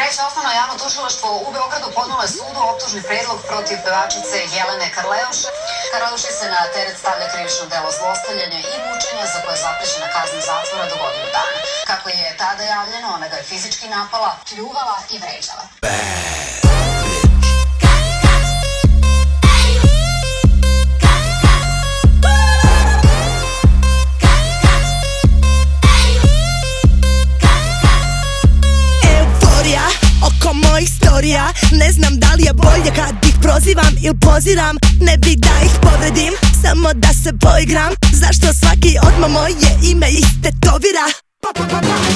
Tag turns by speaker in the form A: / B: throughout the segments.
A: Treće osnovno javno tužilaštvo u Beogradu podnalo je sudu optužni predlog protiv pevačice Jelene Karleuš. Karleuši se na teret stavlja krivično delo zlostavljanja i mučenja za koje je zaprešena kazna zatvora do godinu dana. Kako je tada javljeno, ona ga je fizički napala, pljuvala i vređala.
B: Euforija storija Ne znam da li je bolje kad ih prozivam ili poziram. Ne bih da ih povredim, samo da se poigram. Zašto svaki odma moje ime istetovira?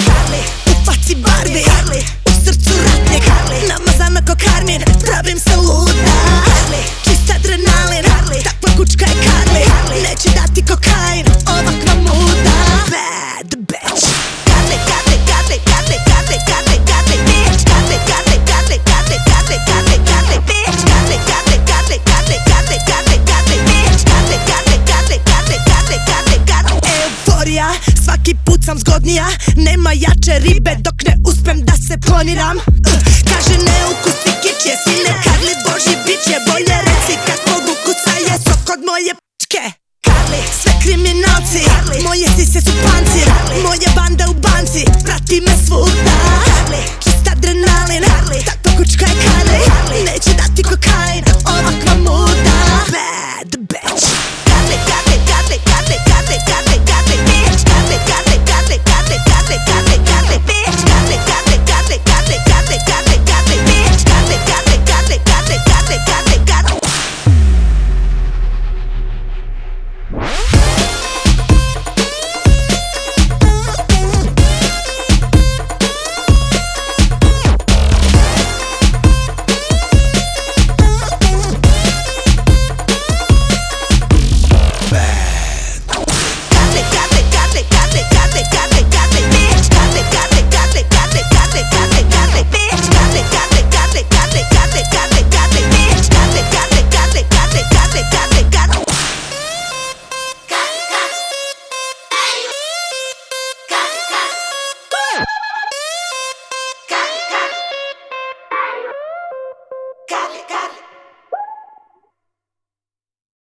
B: Harley, upaci Barbie. Harley, u srcu ratnik Harley, namazana ko Karmin Pravim se luda. Harley, čist adrenalin. Harley, takva kučka je Carly Harley, neće dati kokain sam zgodnija Nema jače ribe dok ne uspem da se planiram Uh, Kaže ne ukusi kič je sine Karli boži je bolje. Reci kako ukuca je sok od moje p***ke Karli, sve kriminalci Karli, moje sise su pancir Karli, moja banda u banci Prati me svuda. Karli, čist adrenalin Karli, takva kučka je Karli Karli, neće Got it, got it.